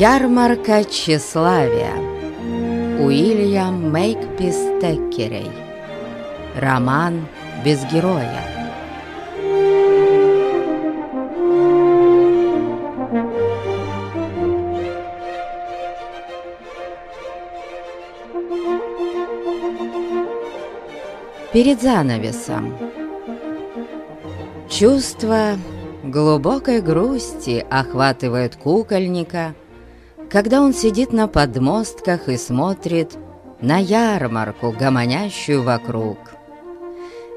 Ярмарка тщеславия. Уильям Мейкпис Теккерей. Роман без героя. Перед занавесом. Чувство глубокой грусти охватывает кукольника, когда он сидит на подмостках и смотрит на ярмарку, гомонящую вокруг.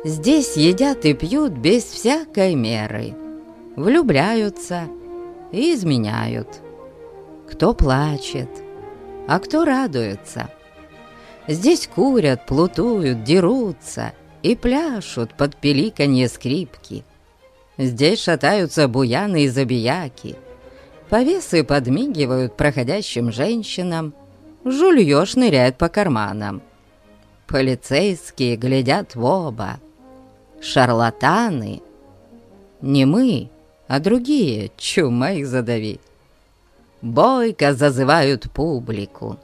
Здесь едят и пьют без всякой меры, влюбляются и изменяют. Кто плачет, а кто радуется. Здесь курят, плутуют, дерутся и пляшут под пеликанье скрипки. Здесь шатаются буяны и забияки, Повесы подмигивают проходящим женщинам, жульё ныряет по карманам. Полицейские глядят в оба. Шарлатаны, не мы, а другие, чума их задави, бойко зазывают публику.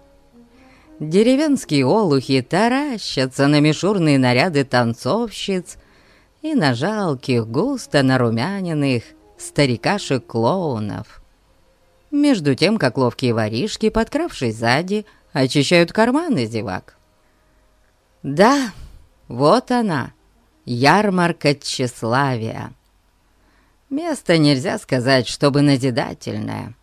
Деревенские олухи таращатся на мишурные наряды танцовщиц и на жалких, густо нарумяненных старикашек-клоунов между тем, как ловкие воришки, подкравшись сзади, очищают карманы зевак. Да, вот она, ярмарка тщеславия. Место нельзя сказать, чтобы назидательное,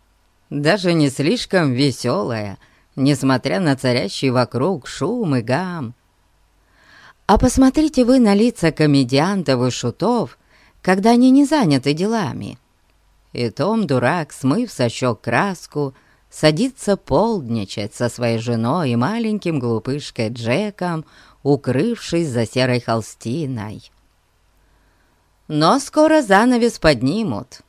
даже не слишком веселое, несмотря на царящий вокруг шум и гам. А посмотрите вы на лица комедиантов и шутов, когда они не заняты делами. И Том, дурак, смыв со щек краску, садится полдничать со своей женой и маленьким глупышкой Джеком, укрывшись за серой холстиной. Но скоро занавес поднимут,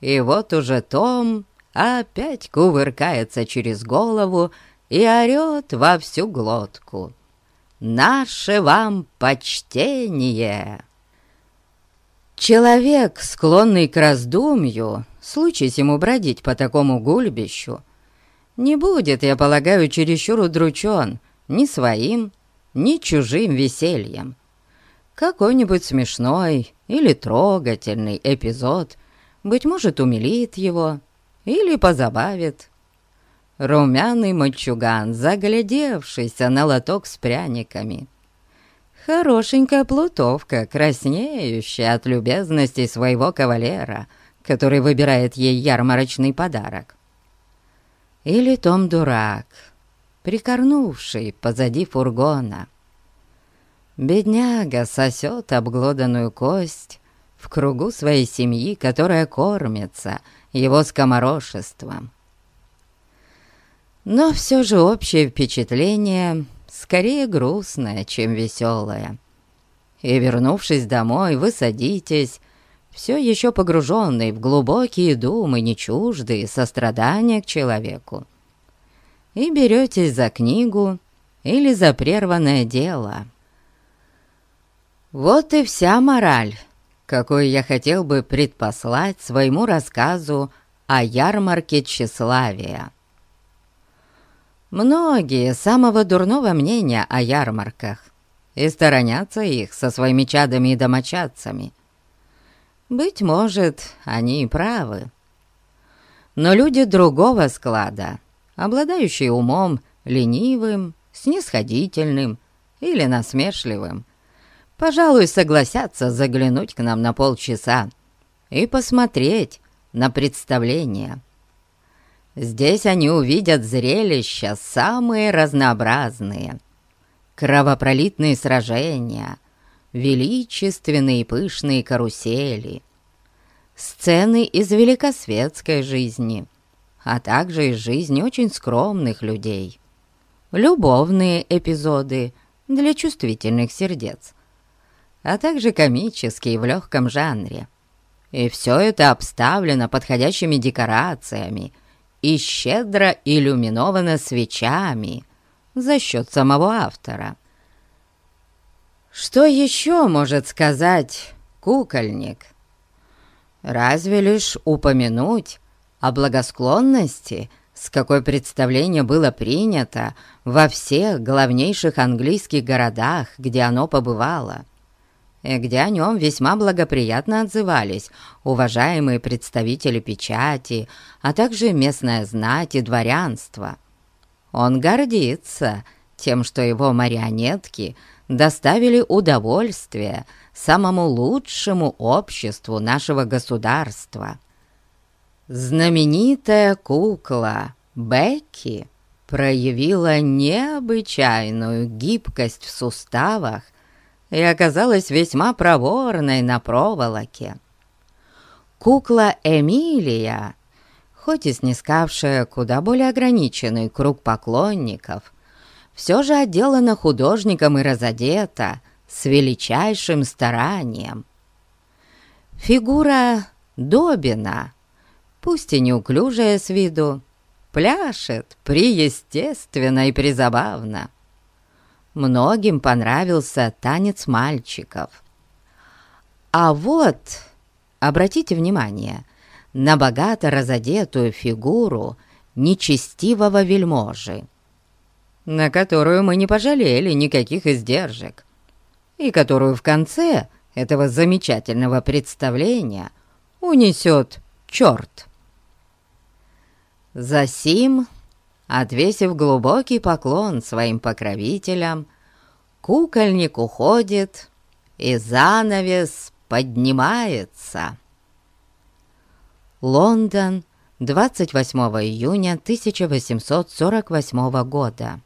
и вот уже Том опять кувыркается через голову и орёт во всю глотку. «Наше вам почтение!» Человек, склонный к раздумью, случись ему бродить по такому гульбищу, не будет, я полагаю, чересчур удручен ни своим, ни чужим весельем. Какой-нибудь смешной или трогательный эпизод, быть может, умилит его или позабавит. Румяный мальчуган, заглядевшийся на лоток с пряниками, Хорошенькая плутовка, краснеющая от любезности своего кавалера, который выбирает ей ярмарочный подарок. Или Том дурак, прикорнувший позади фургона. Бедняга сосет обглоданную кость в кругу своей семьи, которая кормится его скоморошеством. Но все же общее впечатление скорее грустная, чем веселая. И, вернувшись домой, вы садитесь, все еще погруженный в глубокие думы, не чуждые сострадания к человеку, и беретесь за книгу или за прерванное дело. Вот и вся мораль, какую я хотел бы предпослать своему рассказу о ярмарке тщеславия. Многие самого дурного мнения о ярмарках и сторонятся их со своими чадами и домочадцами. Быть может, они и правы. Но люди другого склада, обладающие умом ленивым, снисходительным или насмешливым, пожалуй, согласятся заглянуть к нам на полчаса и посмотреть на представление. Здесь они увидят зрелища самые разнообразные. Кровопролитные сражения, величественные и пышные карусели, сцены из великосветской жизни, а также из жизни очень скромных людей, любовные эпизоды для чувствительных сердец, а также комические в легком жанре. И все это обставлено подходящими декорациями, и щедро иллюминована свечами за счет самого автора. Что еще может сказать кукольник? Разве лишь упомянуть о благосклонности, с какой представление было принято во всех главнейших английских городах, где оно побывало, где о нем весьма благоприятно отзывались уважаемые представители печати, а также местная знать и дворянство. Он гордится тем, что его марионетки доставили удовольствие самому лучшему обществу нашего государства. Знаменитая кукла Бекки проявила необычайную гибкость в суставах и оказалась весьма проворной на проволоке. Кукла Эмилия, хоть и снискавшая куда более ограниченный круг поклонников, все же отделана художником и разодета с величайшим старанием. Фигура Добина, пусть и неуклюжая с виду, пляшет приестественно и призабавно. Многим понравился танец мальчиков. А вот, обратите внимание, на богато разодетую фигуру нечестивого вельможи на которую мы не пожалели никаких издержек, и которую в конце этого замечательного представления унесет черт. Засим, отвесив глубокий поклон своим покровителям, кукольник уходит, и занавес поднимается. Лондон, 28 июня 1848 года.